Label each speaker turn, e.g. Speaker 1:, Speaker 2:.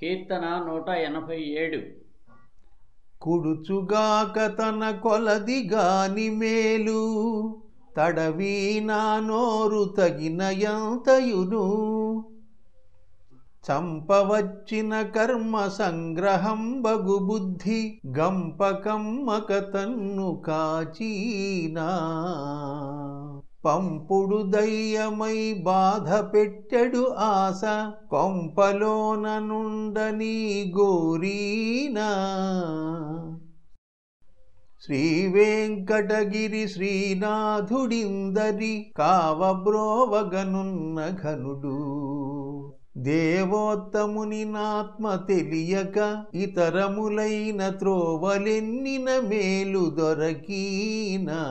Speaker 1: కీర్తన నూట ఎనభై ఏడు.
Speaker 2: కుడుచుగాక తన కొలదిగాని మేలు తడవీ నా నోరు తగిన ఎంతయును చంపవచ్చిన కర్మ సంగ్రహం బగు బుద్ధి గంపకమ్మక తన్ను కాచీనా. పంపుడు దయ్యమై బాధ పెట్టెడు ఆశ కొంపలోన నుండని గోరీనా. శ్రీ వెంకటగిరి శ్రీనాథుడిందరి కావబ్రోవగనున్న ఘనుడు. దేవోత్తముని నాత్మ తెలియక ఇతరములైన త్రోవలెన్నిన మేలు దొరకీనా.